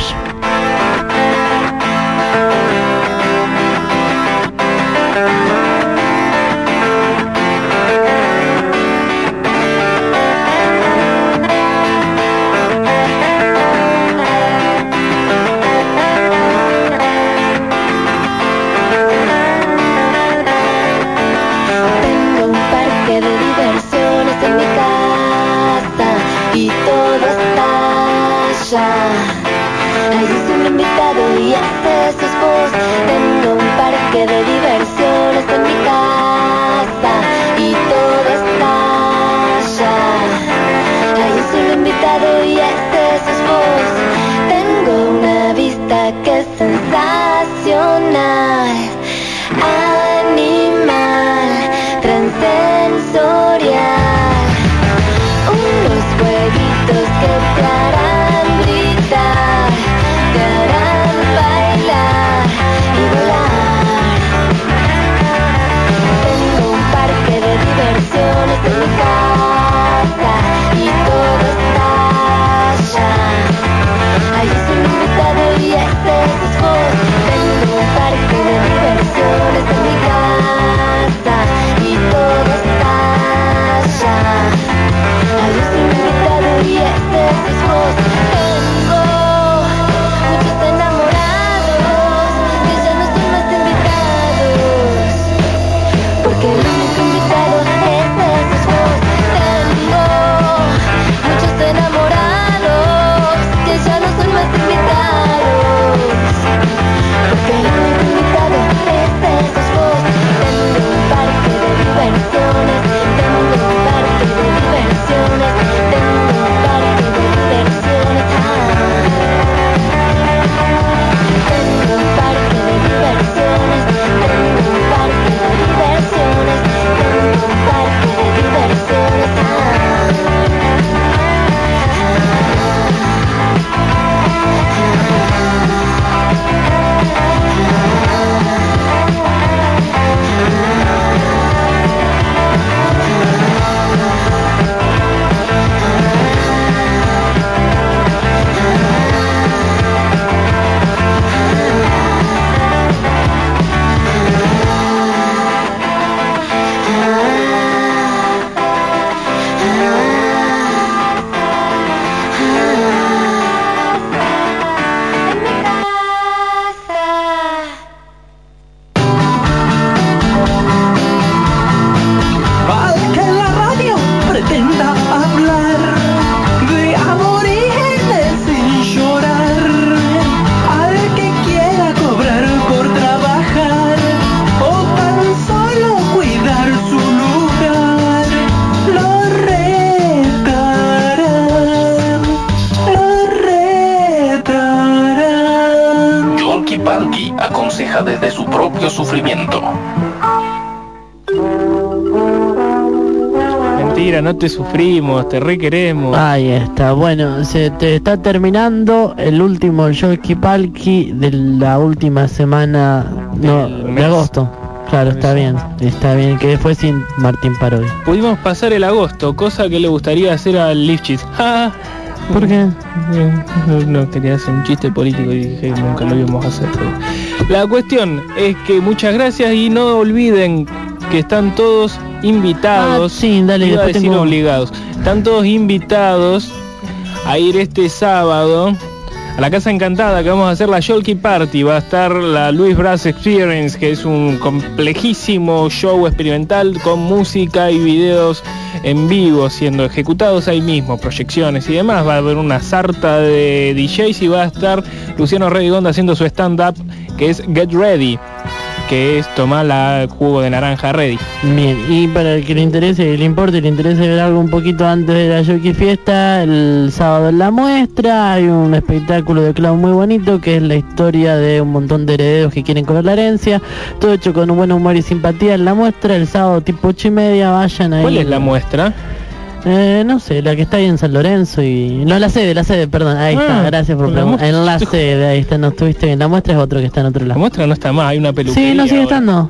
te sufrimos, te requeremos. Ahí está, bueno, se te está terminando el último Yolki Palki de la última semana no, de agosto. Claro, está bien, está bien, que fue sin Martín Parodi. Pudimos pasar el agosto, cosa que le gustaría hacer al Lifchitz. ¿Por qué? No, no, quería hacer un chiste político y dije que nunca lo íbamos a hacer. pero- La cuestión es que muchas gracias y no olviden que están todos invitados. Ah, sí, dale, iba a decir tengo- obligados. Están todos invitados a ir este sábado a la Casa Encantada que vamos a hacer la Yolki Party. Va a estar la Louis Brass Experience, que es un complejísimo show experimental con música y videos en vivo siendo ejecutados ahí mismo, proyecciones y demás. Va a haber una sarta de DJs y va a estar Luciano Redigonda haciendo su stand-up que es Get Ready, que es tomar la jugo de naranja ready. Bien, y para el que le interese, le importe, le interese ver algo un poquito antes de la Yoki Fiesta, el sábado en la muestra hay un espectáculo de clown muy bonito que es la historia de un montón de herederos que quieren comer la herencia, todo hecho con un buen humor y simpatía en la muestra, el sábado tipo ocho y media, vayan ahí. ¿Cuál es la muestra? Eh, no sé, la que está ahí en San Lorenzo y... No, la sede, la sede, perdón, ahí está, Ah, gracias por la preguntar. En la sede, ahí está, no estuviste bien, la muestra es otro que está en otro La lado. muestra no está más, hay una peluquería. Sí, no sigue ahora. estando.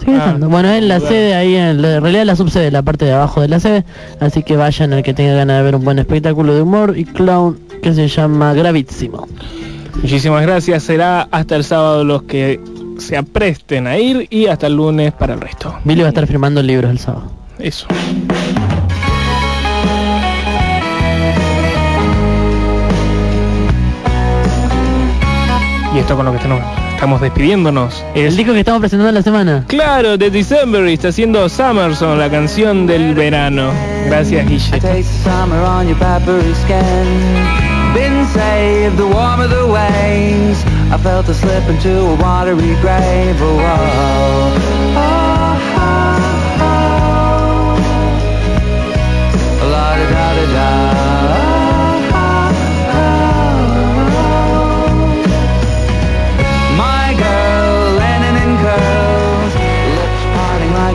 Sigue Ah, estando. Bueno, es la sede ahí, en, la- en realidad la subsede, la parte de abajo de la sede. Así que vayan al que tenga ganas de ver un buen espectáculo de humor y clown que se llama Gravísimo. Muchísimas gracias. Será hasta el sábado los que se apresten a ir y hasta el lunes para el resto. Billy va a estar firmando libros el sábado. Eso. Y esto con lo que estamos, estamos despidiéndonos. El disco que estamos presentando en la semana. Claro, de December está haciendo Summerson, la canción del verano. Gracias, Guille. Taste the summer on your papery skin. Been saved the warm of the waves. I felt a slip into a watery grave. Oh, oh, oh,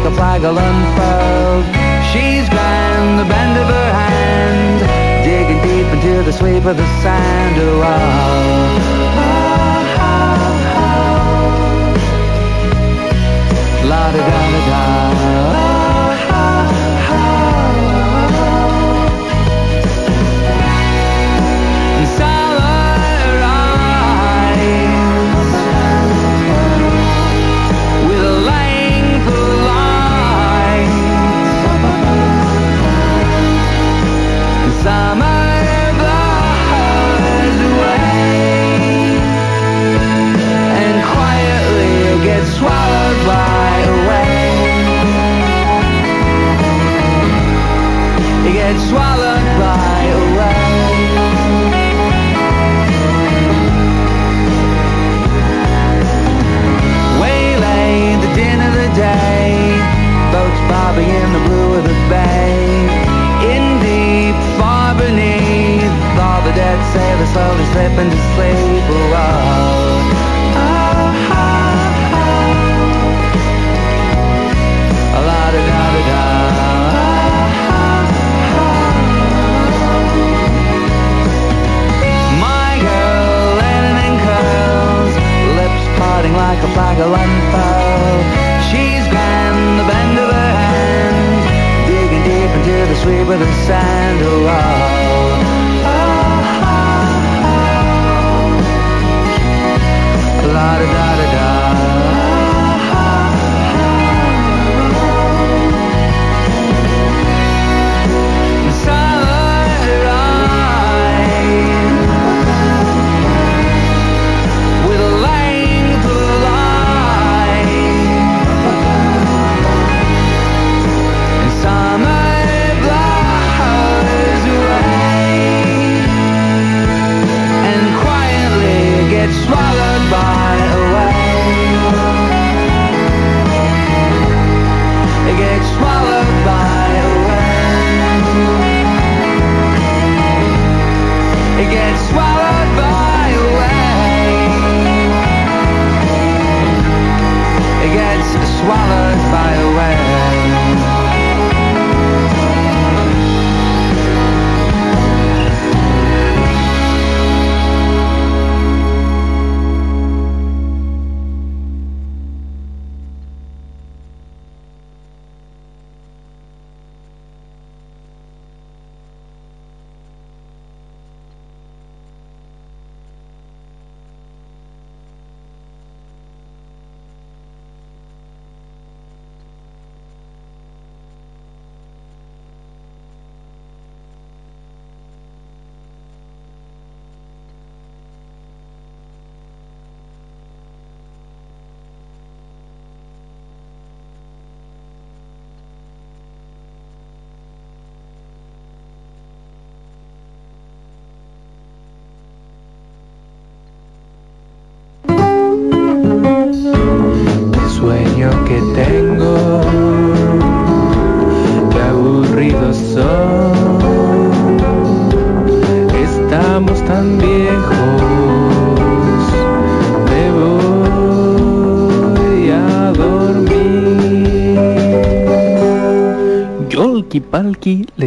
a flagel unfurled. She's grand, the bend of her hand, digging deep into the sweep of the sand.